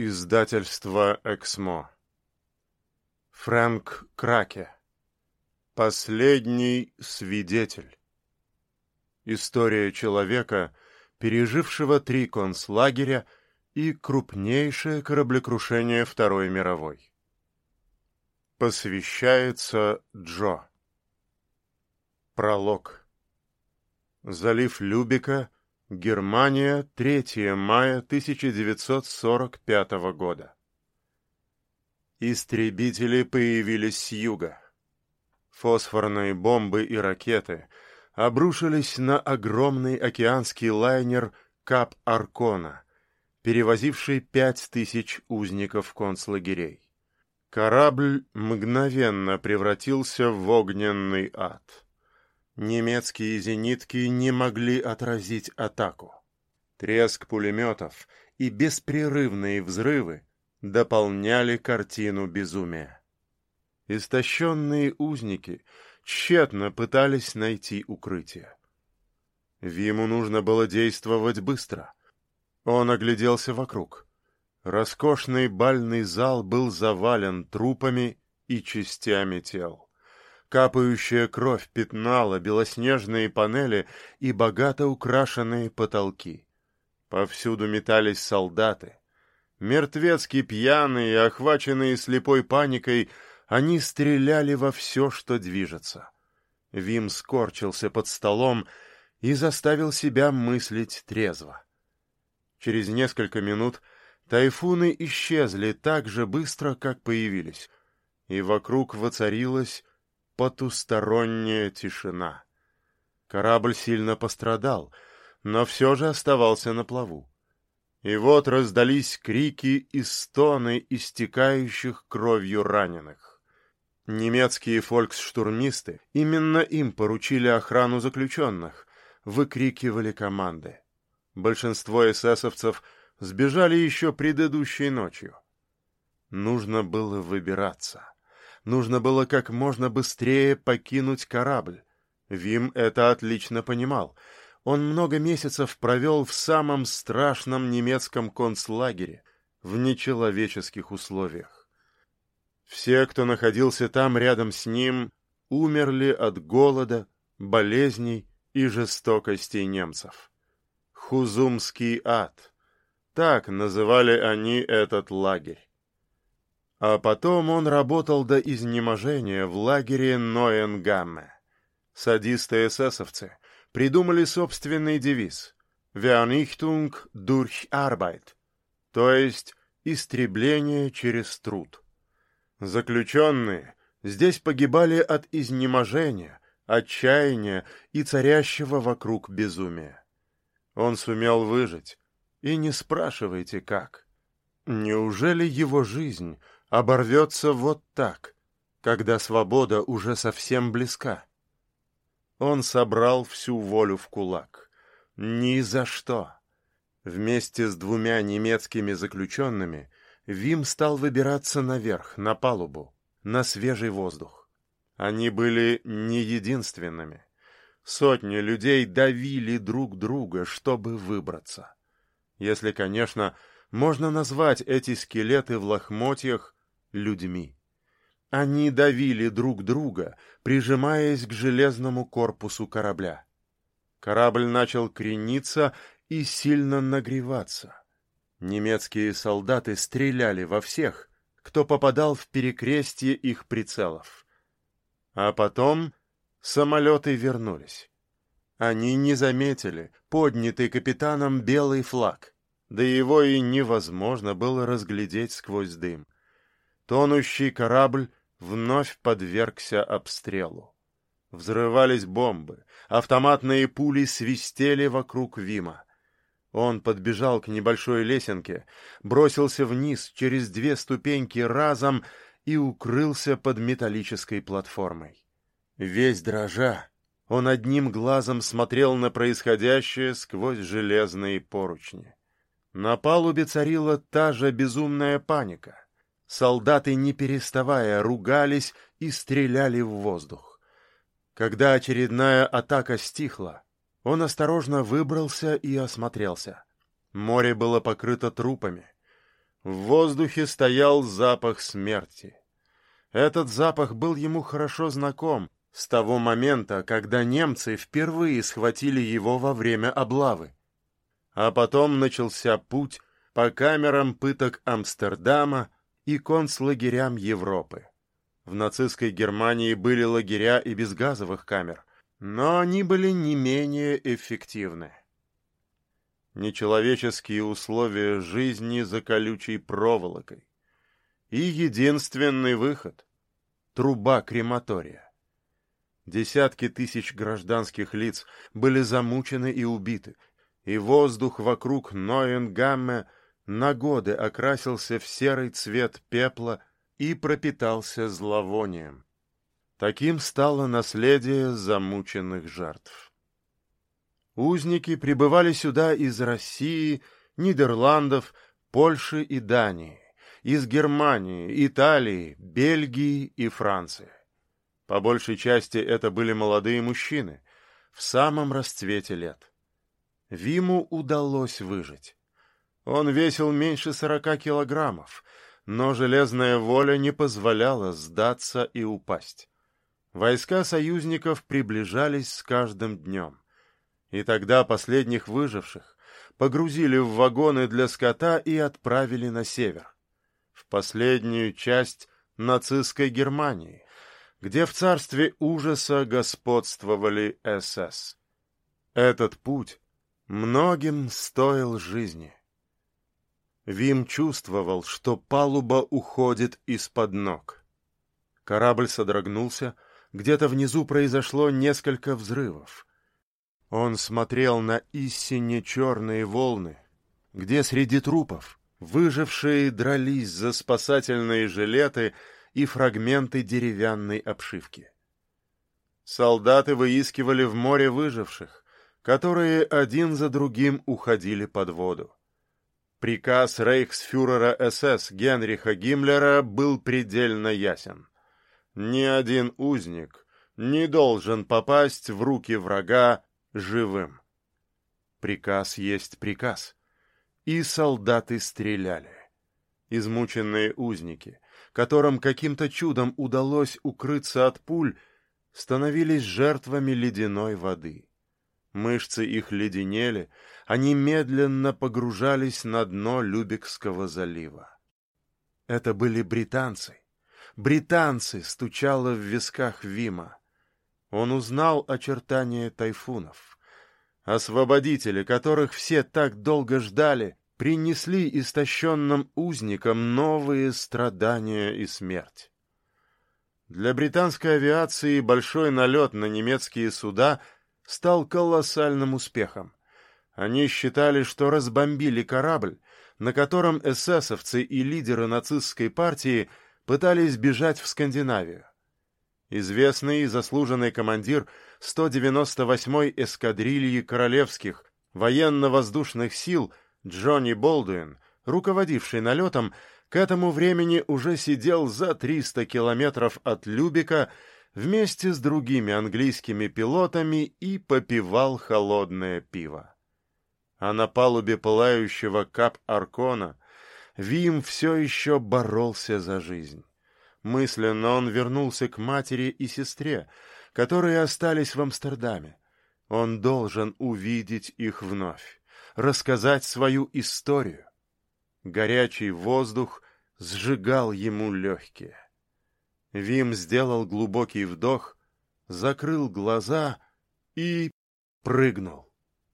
Издательство «Эксмо». Фрэнк Краке. Последний свидетель. История человека, пережившего три концлагеря и крупнейшее кораблекрушение Второй мировой. Посвящается Джо. Пролог. Залив Любика, Германия, 3 мая 1945 года. Истребители появились с юга. Фосфорные бомбы и ракеты обрушились на огромный океанский лайнер «Кап Аркона», перевозивший пять тысяч узников концлагерей. Корабль мгновенно превратился в огненный ад. Немецкие зенитки не могли отразить атаку. Треск пулеметов и беспрерывные взрывы дополняли картину безумия. Истощенные узники тщетно пытались найти укрытие. Виму нужно было действовать быстро. Он огляделся вокруг. Роскошный бальный зал был завален трупами и частями тел. Капающая кровь пятнала белоснежные панели и богато украшенные потолки. Повсюду метались солдаты. Мертвецки пьяные охваченные слепой паникой, они стреляли во все, что движется. Вим скорчился под столом и заставил себя мыслить трезво. Через несколько минут тайфуны исчезли так же быстро, как появились, и вокруг воцарилась потусторонняя тишина. Корабль сильно пострадал, но все же оставался на плаву. И вот раздались крики и стоны истекающих кровью раненых. Немецкие фольксштурмисты, именно им поручили охрану заключенных, выкрикивали команды. Большинство эсэсовцев сбежали еще предыдущей ночью. Нужно было выбираться. Нужно было как можно быстрее покинуть корабль. Вим это отлично понимал. Он много месяцев провел в самом страшном немецком концлагере, в нечеловеческих условиях. Все, кто находился там рядом с ним, умерли от голода, болезней и жестокости немцев. Хузумский ад. Так называли они этот лагерь. А потом он работал до изнеможения в лагере Ноенгамме. Садисты-эсэсовцы придумали собственный девиз «Vernichtung durch Arbeit», то есть «истребление через труд». Заключенные здесь погибали от изнеможения, отчаяния и царящего вокруг безумия. Он сумел выжить, и не спрашивайте как. Неужели его жизнь оборвется вот так, когда свобода уже совсем близка. Он собрал всю волю в кулак. Ни за что. Вместе с двумя немецкими заключенными Вим стал выбираться наверх, на палубу, на свежий воздух. Они были не единственными. Сотни людей давили друг друга, чтобы выбраться. Если, конечно, можно назвать эти скелеты в лохмотьях людьми. Они давили друг друга, прижимаясь к железному корпусу корабля. Корабль начал крениться и сильно нагреваться. Немецкие солдаты стреляли во всех, кто попадал в перекрестие их прицелов. А потом самолеты вернулись. Они не заметили поднятый капитаном белый флаг, да его и невозможно было разглядеть сквозь дым. Тонущий корабль вновь подвергся обстрелу. Взрывались бомбы, автоматные пули свистели вокруг Вима. Он подбежал к небольшой лесенке, бросился вниз через две ступеньки разом и укрылся под металлической платформой. Весь дрожа, он одним глазом смотрел на происходящее сквозь железные поручни. На палубе царила та же безумная паника — Солдаты, не переставая, ругались и стреляли в воздух. Когда очередная атака стихла, он осторожно выбрался и осмотрелся. Море было покрыто трупами. В воздухе стоял запах смерти. Этот запах был ему хорошо знаком с того момента, когда немцы впервые схватили его во время облавы. А потом начался путь по камерам пыток Амстердама и концлагерям Европы. В нацистской Германии были лагеря и без газовых камер, но они были не менее эффективны. Нечеловеческие условия жизни за колючей проволокой. И единственный выход — труба крематория. Десятки тысяч гражданских лиц были замучены и убиты, и воздух вокруг Ноенгамме на годы окрасился в серый цвет пепла и пропитался зловонием. Таким стало наследие замученных жертв. Узники прибывали сюда из России, Нидерландов, Польши и Дании, из Германии, Италии, Бельгии и Франции. По большей части это были молодые мужчины, в самом расцвете лет. Виму удалось выжить. Он весил меньше сорока килограммов, но железная воля не позволяла сдаться и упасть. Войска союзников приближались с каждым днем. И тогда последних выживших погрузили в вагоны для скота и отправили на север, в последнюю часть нацистской Германии, где в царстве ужаса господствовали СС. Этот путь многим стоил жизни. Вим чувствовал, что палуба уходит из-под ног. Корабль содрогнулся, где-то внизу произошло несколько взрывов. Он смотрел на истинно черные волны, где среди трупов выжившие дрались за спасательные жилеты и фрагменты деревянной обшивки. Солдаты выискивали в море выживших, которые один за другим уходили под воду. Приказ рейхсфюрера СС Генриха Гиммлера был предельно ясен. Ни один узник не должен попасть в руки врага живым. Приказ есть приказ. И солдаты стреляли. Измученные узники, которым каким-то чудом удалось укрыться от пуль, становились жертвами ледяной воды. Мышцы их леденели, они медленно погружались на дно Любекского залива. Это были британцы. Британцы стучало в висках Вима. Он узнал очертания тайфунов. Освободители, которых все так долго ждали, принесли истощенным узникам новые страдания и смерть. Для британской авиации большой налет на немецкие суда — стал колоссальным успехом. Они считали, что разбомбили корабль, на котором эсэсовцы и лидеры нацистской партии пытались бежать в Скандинавию. Известный и заслуженный командир 198-й эскадрильи королевских военно-воздушных сил Джонни Болдуин, руководивший налетом, к этому времени уже сидел за 300 километров от Любека вместе с другими английскими пилотами и попивал холодное пиво. А на палубе пылающего Кап-Аркона Вим все еще боролся за жизнь. Мысленно он вернулся к матери и сестре, которые остались в Амстердаме. Он должен увидеть их вновь, рассказать свою историю. Горячий воздух сжигал ему легкие. Вим сделал глубокий вдох, закрыл глаза и прыгнул.